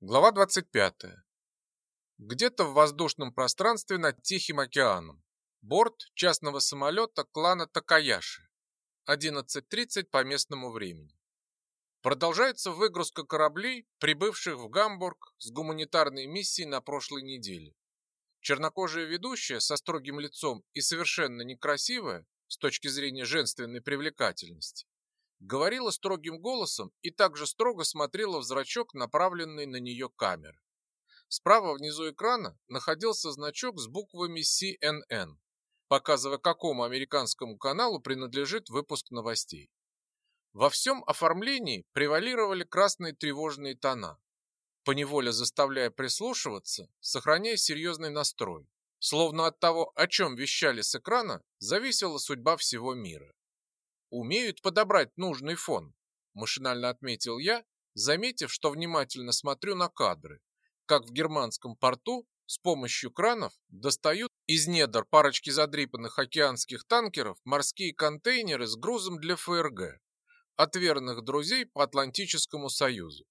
Глава 25. Где-то в воздушном пространстве над Тихим океаном. Борт частного самолета клана Такаяши. 11.30 по местному времени. Продолжается выгрузка кораблей, прибывших в Гамбург с гуманитарной миссией на прошлой неделе. Чернокожая ведущая со строгим лицом и совершенно некрасивая с точки зрения женственной привлекательности говорила строгим голосом и также строго смотрела в зрачок, направленный на нее камеры. Справа внизу экрана находился значок с буквами CNN, показывая, какому американскому каналу принадлежит выпуск новостей. Во всем оформлении превалировали красные тревожные тона, поневоле заставляя прислушиваться, сохраняя серьезный настрой, словно от того, о чем вещали с экрана, зависела судьба всего мира умеют подобрать нужный фон, машинально отметил я, заметив, что внимательно смотрю на кадры, как в германском порту с помощью кранов достают из недр парочки задрипанных океанских танкеров морские контейнеры с грузом для ФРГ от верных друзей по Атлантическому Союзу.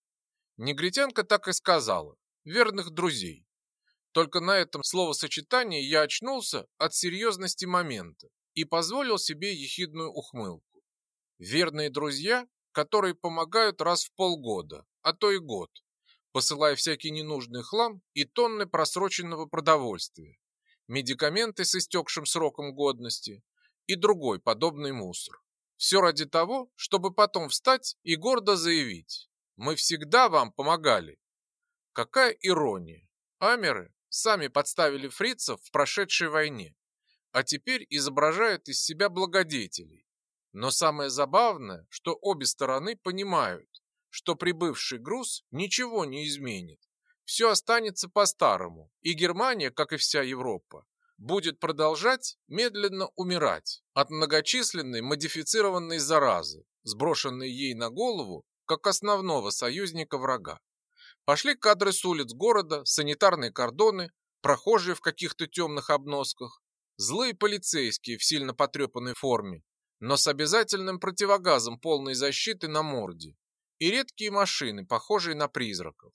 Негритянка так и сказала «верных друзей». Только на этом словосочетании я очнулся от серьезности момента и позволил себе ехидную ухмылку. Верные друзья, которые помогают раз в полгода, а то и год, посылая всякий ненужный хлам и тонны просроченного продовольствия, медикаменты с истекшим сроком годности и другой подобный мусор. Все ради того, чтобы потом встать и гордо заявить «Мы всегда вам помогали». Какая ирония! Амеры сами подставили фрицев в прошедшей войне, а теперь изображают из себя благодетелей, но самое забавное, что обе стороны понимают, что прибывший груз ничего не изменит. Все останется по-старому, и Германия, как и вся Европа, будет продолжать медленно умирать от многочисленной модифицированной заразы, сброшенной ей на голову как основного союзника врага. Пошли кадры с улиц города, санитарные кордоны, прохожие в каких-то темных обносках, злые полицейские в сильно потрепанной форме, но с обязательным противогазом полной защиты на морде и редкие машины, похожие на призраков.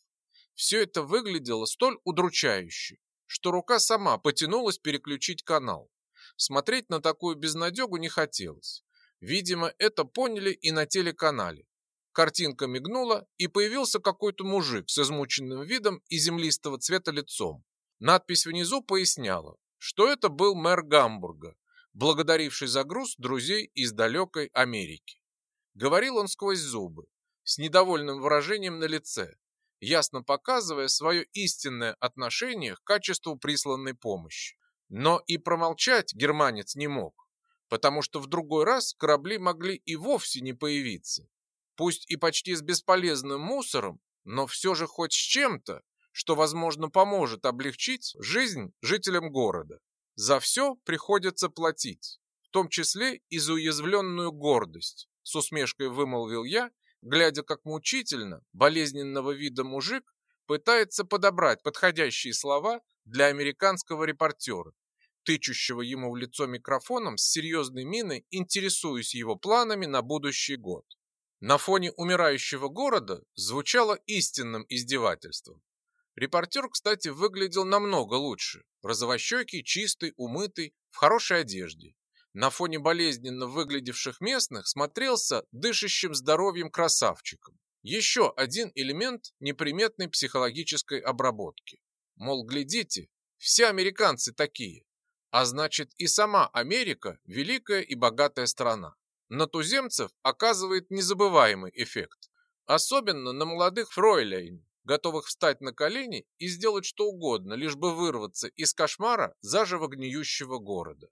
Все это выглядело столь удручающе, что рука сама потянулась переключить канал. Смотреть на такую безнадегу не хотелось. Видимо, это поняли и на телеканале. Картинка мигнула, и появился какой-то мужик с измученным видом и землистого цвета лицом. Надпись внизу поясняла, что это был мэр Гамбурга, благодаривший за груз друзей из далекой Америки. Говорил он сквозь зубы, с недовольным выражением на лице, ясно показывая свое истинное отношение к качеству присланной помощи. Но и промолчать германец не мог, потому что в другой раз корабли могли и вовсе не появиться. Пусть и почти с бесполезным мусором, но все же хоть с чем-то, что, возможно, поможет облегчить жизнь жителям города. За все приходится платить, в том числе и за уязвленную гордость, с усмешкой вымолвил я, глядя, как мучительно, болезненного вида мужик пытается подобрать подходящие слова для американского репортера, тычущего ему в лицо микрофоном с серьезной миной, интересуясь его планами на будущий год. На фоне умирающего города звучало истинным издевательством. Репортер, кстати, выглядел намного лучше. Розовощекий, чистый, умытый, в хорошей одежде. На фоне болезненно выглядевших местных смотрелся дышащим здоровьем красавчиком. Еще один элемент неприметной психологической обработки. Мол, глядите, все американцы такие. А значит и сама Америка – великая и богатая страна. На туземцев оказывает незабываемый эффект. Особенно на молодых фройляйн, готовых встать на колени и сделать что угодно, лишь бы вырваться из кошмара заживо гниющего города.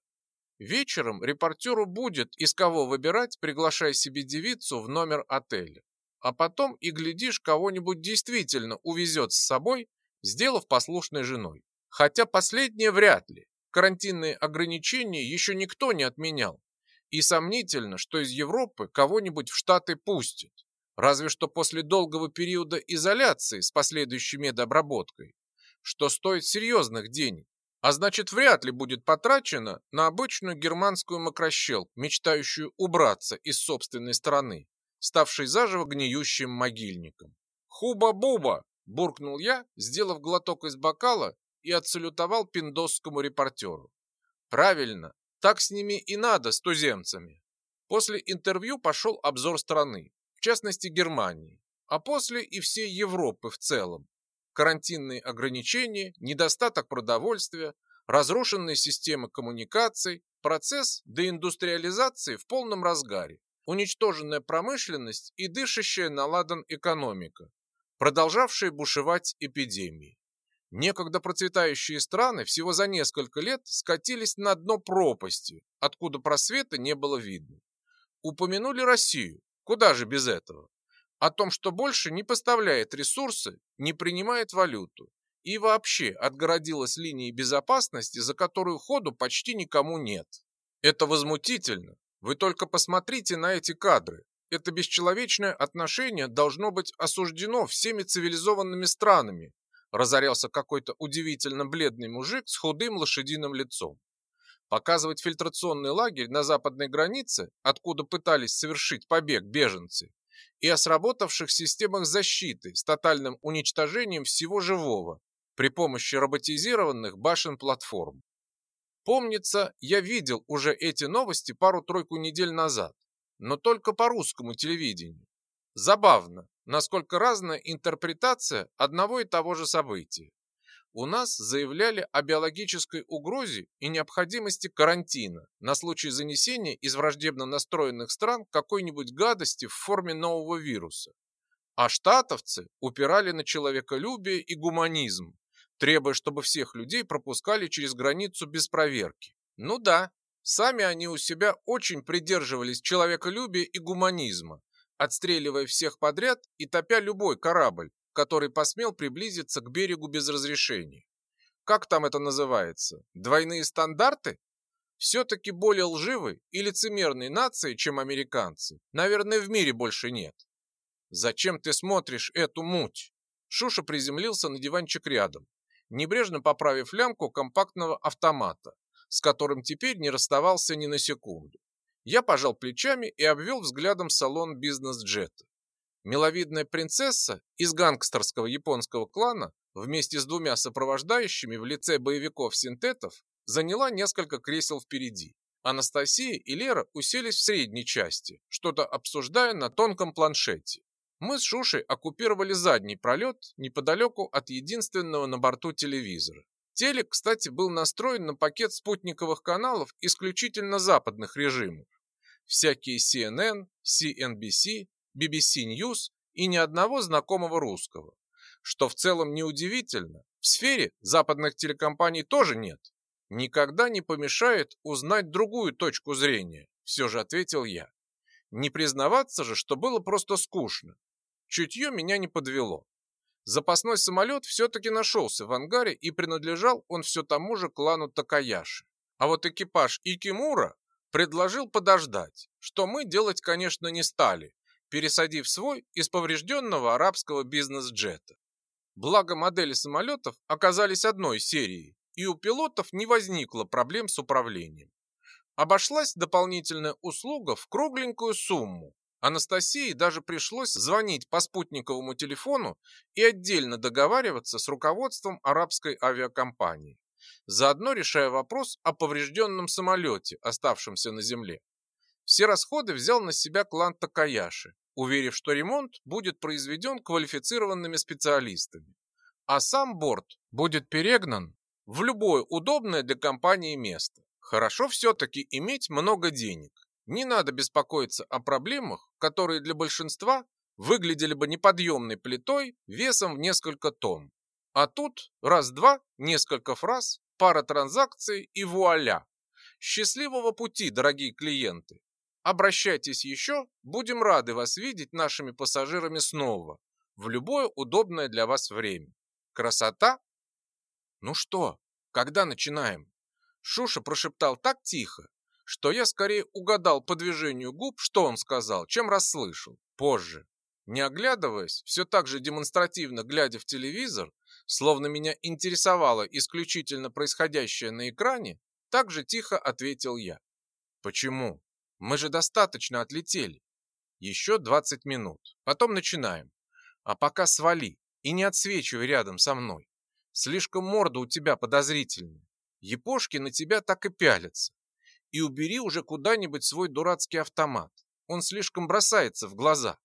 Вечером репортеру будет из кого выбирать, приглашая себе девицу в номер отеля. А потом и глядишь, кого-нибудь действительно увезет с собой, сделав послушной женой. Хотя последнее вряд ли. Карантинные ограничения еще никто не отменял. И сомнительно, что из Европы кого-нибудь в Штаты пустят. Разве что после долгого периода изоляции с последующей медобработкой, что стоит серьезных денег, а значит вряд ли будет потрачено на обычную германскую мокрощелку, мечтающую убраться из собственной страны, ставшей заживо гниющим могильником. «Хуба-буба!» буркнул я, сделав глоток из бокала и отсалютовал пиндосскому репортеру. Правильно, так с ними и надо, с туземцами. После интервью пошел обзор страны, в частности Германии, а после и всей Европы в целом. Карантинные ограничения, недостаток продовольствия, разрушенные системы коммуникаций, процесс деиндустриализации в полном разгаре, уничтоженная промышленность и дышащая на ладан экономика, продолжавшие бушевать эпидемии. Некогда процветающие страны всего за несколько лет скатились на дно пропасти, откуда просвета не было видно. Упомянули Россию, куда же без этого? О том, что больше не поставляет ресурсы, не принимает валюту и вообще отгородилась линией безопасности, за которую ходу почти никому нет. Это возмутительно. Вы только посмотрите на эти кадры. Это бесчеловечное отношение должно быть осуждено всеми цивилизованными странами, разорялся какой-то удивительно бледный мужик с худым лошадиным лицом. Показывать фильтрационный лагерь на западной границе, откуда пытались совершить побег беженцы, и о сработавших системах защиты с тотальным уничтожением всего живого при помощи роботизированных башен-платформ. Помнится, я видел уже эти новости пару-тройку недель назад, но только по русскому телевидению. Забавно, насколько разная интерпретация одного и того же события. У нас заявляли о биологической угрозе и необходимости карантина на случай занесения из враждебно настроенных стран какой-нибудь гадости в форме нового вируса. А штатовцы упирали на человеколюбие и гуманизм, требуя, чтобы всех людей пропускали через границу без проверки. Ну да, сами они у себя очень придерживались человеколюбия и гуманизма, отстреливая всех подряд и топя любой корабль, который посмел приблизиться к берегу без разрешения. Как там это называется? Двойные стандарты? Все-таки более лживой и лицемерной нации, чем американцы, наверное, в мире больше нет. Зачем ты смотришь эту муть? Шуша приземлился на диванчик рядом, небрежно поправив лямку компактного автомата, с которым теперь не расставался ни на секунду. Я пожал плечами и обвел взглядом салон бизнес-джета. Миловидная принцесса из гангстерского японского клана вместе с двумя сопровождающими в лице боевиков-синтетов заняла несколько кресел впереди. Анастасия и Лера уселись в средней части, что-то обсуждая на тонком планшете. Мы с Шушей оккупировали задний пролет неподалеку от единственного на борту телевизора. Телек, кстати, был настроен на пакет спутниковых каналов исключительно западных режимов. Всякие CNN, CNBC, BBC News и ни одного знакомого русского. Что в целом неудивительно, в сфере западных телекомпаний тоже нет. Никогда не помешает узнать другую точку зрения, все же ответил я. Не признаваться же, что было просто скучно. Чутье меня не подвело. Запасной самолет все-таки нашелся в ангаре и принадлежал он все тому же клану Такаяши. А вот экипаж Икимура предложил подождать, что мы делать, конечно, не стали, пересадив свой из поврежденного арабского бизнес-джета. Благо модели самолетов оказались одной серии, и у пилотов не возникло проблем с управлением. Обошлась дополнительная услуга в кругленькую сумму, Анастасии даже пришлось звонить по спутниковому телефону и отдельно договариваться с руководством арабской авиакомпании, заодно решая вопрос о поврежденном самолете, оставшемся на земле. Все расходы взял на себя клан Такаяши, уверив, что ремонт будет произведен квалифицированными специалистами, а сам борт будет перегнан в любое удобное для компании место. Хорошо все-таки иметь много денег, не надо беспокоиться о проблемах, которые для большинства выглядели бы неподъемной плитой весом в несколько тонн. А тут раз-два, несколько фраз, пара транзакций и вуаля. Счастливого пути, дорогие клиенты. Обращайтесь еще, будем рады вас видеть нашими пассажирами снова, в любое удобное для вас время. Красота? Ну что, когда начинаем? Шуша прошептал так тихо, что я скорее угадал по движению губ, что он сказал, чем расслышал. Позже. Не оглядываясь, все так же демонстративно глядя в телевизор, словно меня интересовало исключительно происходящее на экране, так же тихо ответил я. Почему? Мы же достаточно отлетели. Еще 20 минут. Потом начинаем. А пока свали. и не отсвечивай рядом со мной. Слишком морда у тебя подозрительная. Япошки на тебя так и пялятся. И убери уже куда-нибудь свой дурацкий автомат. Он слишком бросается в глаза.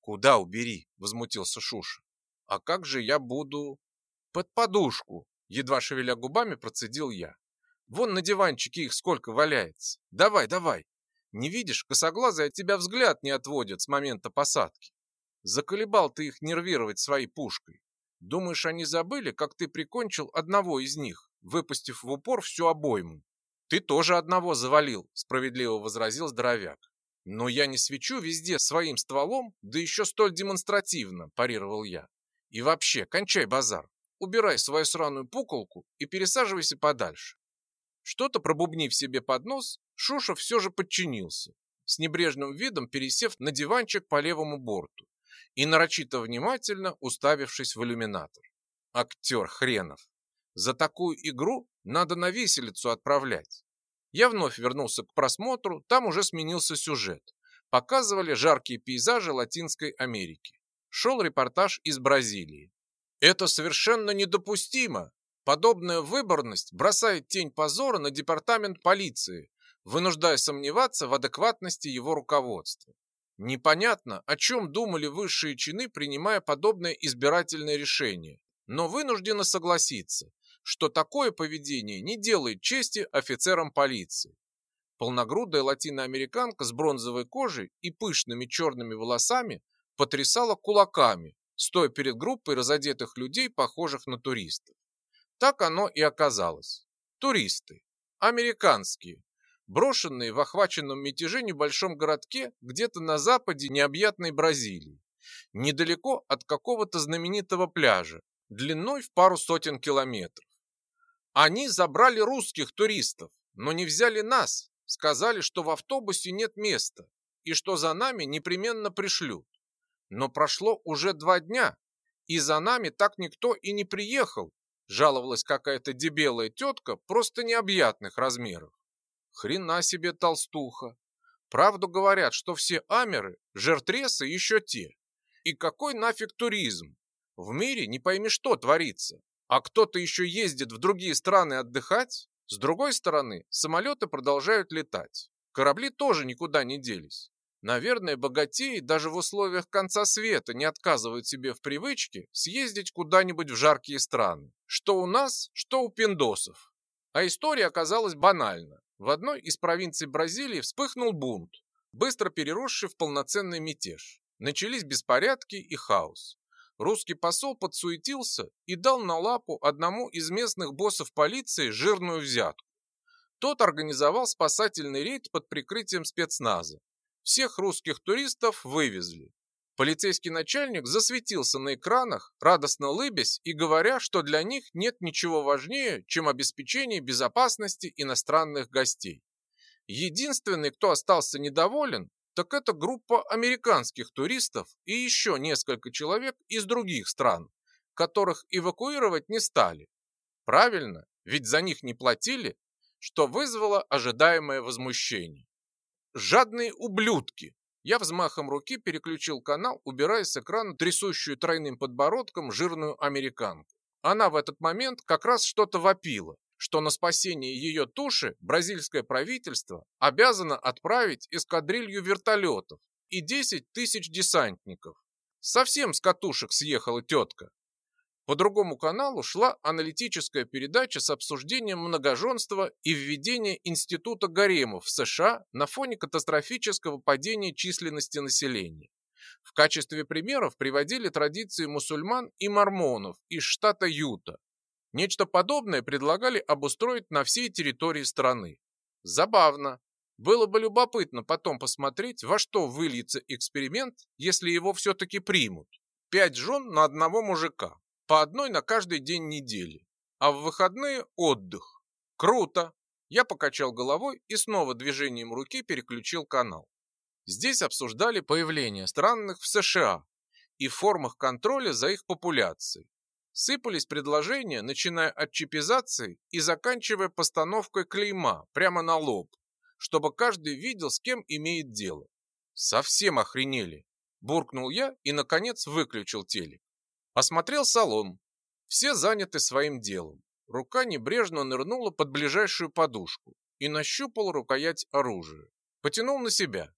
Куда убери? Возмутился Шуша. А как же я буду... Под подушку, едва шевеля губами, процедил я. Вон на диванчике их сколько валяется. Давай, давай. Не видишь, косоглазые от тебя взгляд не отводят с момента посадки. Заколебал ты их нервировать своей пушкой. Думаешь, они забыли, как ты прикончил одного из них, выпустив в упор всю обойму? Ты тоже одного завалил, справедливо возразил здоровяк. «Но я не свечу везде своим стволом, да еще столь демонстративно», – парировал я. «И вообще, кончай базар, убирай свою сраную пуколку и пересаживайся подальше». Что-то пробубнив себе под нос, Шуша все же подчинился, с небрежным видом пересев на диванчик по левому борту и нарочито внимательно уставившись в иллюминатор. Актер хренов. За такую игру надо на виселицу отправлять. Я вновь вернулся к просмотру, там уже сменился сюжет. Показывали жаркие пейзажи Латинской Америки. Шел репортаж из Бразилии. Это совершенно недопустимо. Подобная выборность бросает тень позора на департамент полиции, вынуждая сомневаться в адекватности его руководства. Непонятно, о чем думали высшие чины, принимая подобное избирательное решение, но вынуждены согласиться что такое поведение не делает чести офицерам полиции. Полногрудая латиноамериканка с бронзовой кожей и пышными черными волосами потрясала кулаками, стоя перед группой разодетых людей, похожих на туристов. Так оно и оказалось. Туристы. Американские. Брошенные в охваченном мятеже небольшом городке где-то на западе необъятной Бразилии. Недалеко от какого-то знаменитого пляжа, длиной в пару сотен километров. Они забрали русских туристов, но не взяли нас. Сказали, что в автобусе нет места и что за нами непременно пришлют. Но прошло уже два дня, и за нами так никто и не приехал, жаловалась какая-то дебелая тетка просто необъятных размеров. Хрена себе толстуха. Правду говорят, что все амеры, жертресы еще те. И какой нафиг туризм? В мире не пойми что творится а кто-то еще ездит в другие страны отдыхать, с другой стороны, самолеты продолжают летать. Корабли тоже никуда не делись. Наверное, богатеи даже в условиях конца света не отказывают себе в привычке съездить куда-нибудь в жаркие страны. Что у нас, что у пиндосов. А история оказалась банальна. В одной из провинций Бразилии вспыхнул бунт, быстро переросший в полноценный мятеж. Начались беспорядки и хаос русский посол подсуетился и дал на лапу одному из местных боссов полиции жирную взятку. Тот организовал спасательный рейд под прикрытием спецназа. Всех русских туристов вывезли. Полицейский начальник засветился на экранах, радостно лыбясь и говоря, что для них нет ничего важнее, чем обеспечение безопасности иностранных гостей. Единственный, кто остался недоволен, так это группа американских туристов и еще несколько человек из других стран, которых эвакуировать не стали. Правильно, ведь за них не платили, что вызвало ожидаемое возмущение. Жадные ублюдки! Я взмахом руки переключил канал, убирая с экрана трясущую тройным подбородком жирную американку. Она в этот момент как раз что-то вопила, что на спасение ее туши бразильское правительство обязано отправить эскадрилью вертолетов и 10 тысяч десантников. Совсем с катушек съехала тетка. По другому каналу шла аналитическая передача с обсуждением многоженства и введения института гаремов в США на фоне катастрофического падения численности населения. В качестве примеров приводили традиции мусульман и мормонов из штата Юта, Нечто подобное предлагали обустроить на всей территории страны. Забавно. Было бы любопытно потом посмотреть, во что выльется эксперимент, если его все-таки примут. Пять жен на одного мужика, по одной на каждый день недели, а в выходные отдых. Круто! Я покачал головой и снова движением руки переключил канал. Здесь обсуждали появление странных в США и формах контроля за их популяцией. Сыпались предложения, начиная от чипизации и заканчивая постановкой клейма прямо на лоб, чтобы каждый видел, с кем имеет дело. Совсем охренели. Буркнул я и, наконец, выключил телек. Осмотрел салон. Все заняты своим делом. Рука небрежно нырнула под ближайшую подушку и нащупал рукоять оружия. Потянул на себя.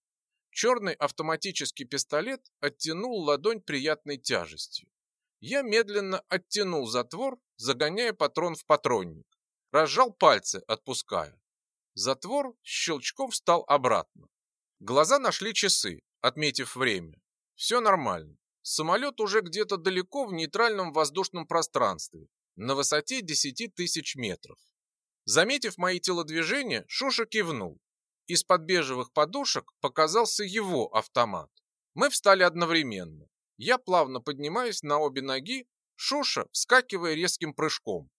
Черный автоматический пистолет оттянул ладонь приятной тяжестью. Я медленно оттянул затвор, загоняя патрон в патронник. Разжал пальцы, отпуская. Затвор щелчком встал обратно. Глаза нашли часы, отметив время. Все нормально. Самолет уже где-то далеко в нейтральном воздушном пространстве, на высоте 10 тысяч метров. Заметив мои телодвижения, Шуша кивнул. Из-под бежевых подушек показался его автомат. Мы встали одновременно. Я плавно поднимаюсь на обе ноги, Шуша вскакивая резким прыжком.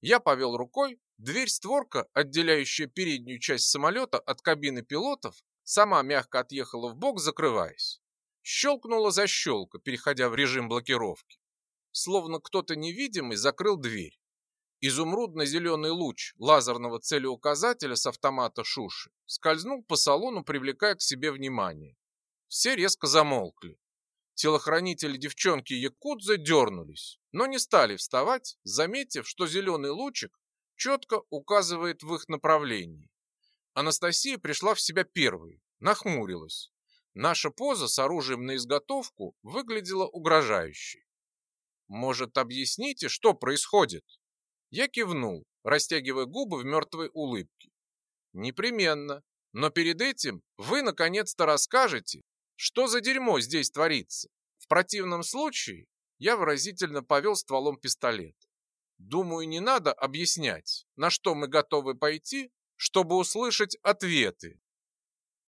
Я повел рукой, дверь-створка, отделяющая переднюю часть самолета от кабины пилотов, сама мягко отъехала в бок, закрываясь. Щелкнула защелка, переходя в режим блокировки. Словно кто-то невидимый закрыл дверь. Изумрудно-зеленый луч лазерного целеуказателя с автомата Шуши скользнул по салону, привлекая к себе внимание. Все резко замолкли. Телохранители девчонки Якудзы дернулись, но не стали вставать, заметив, что зеленый лучик четко указывает в их направлении. Анастасия пришла в себя первой, нахмурилась. Наша поза с оружием на изготовку выглядела угрожающей. «Может, объясните, что происходит?» Я кивнул, растягивая губы в мертвой улыбке. Непременно. Но перед этим вы наконец-то расскажете, что за дерьмо здесь творится. В противном случае я выразительно повел стволом пистолет. Думаю, не надо объяснять, на что мы готовы пойти, чтобы услышать ответы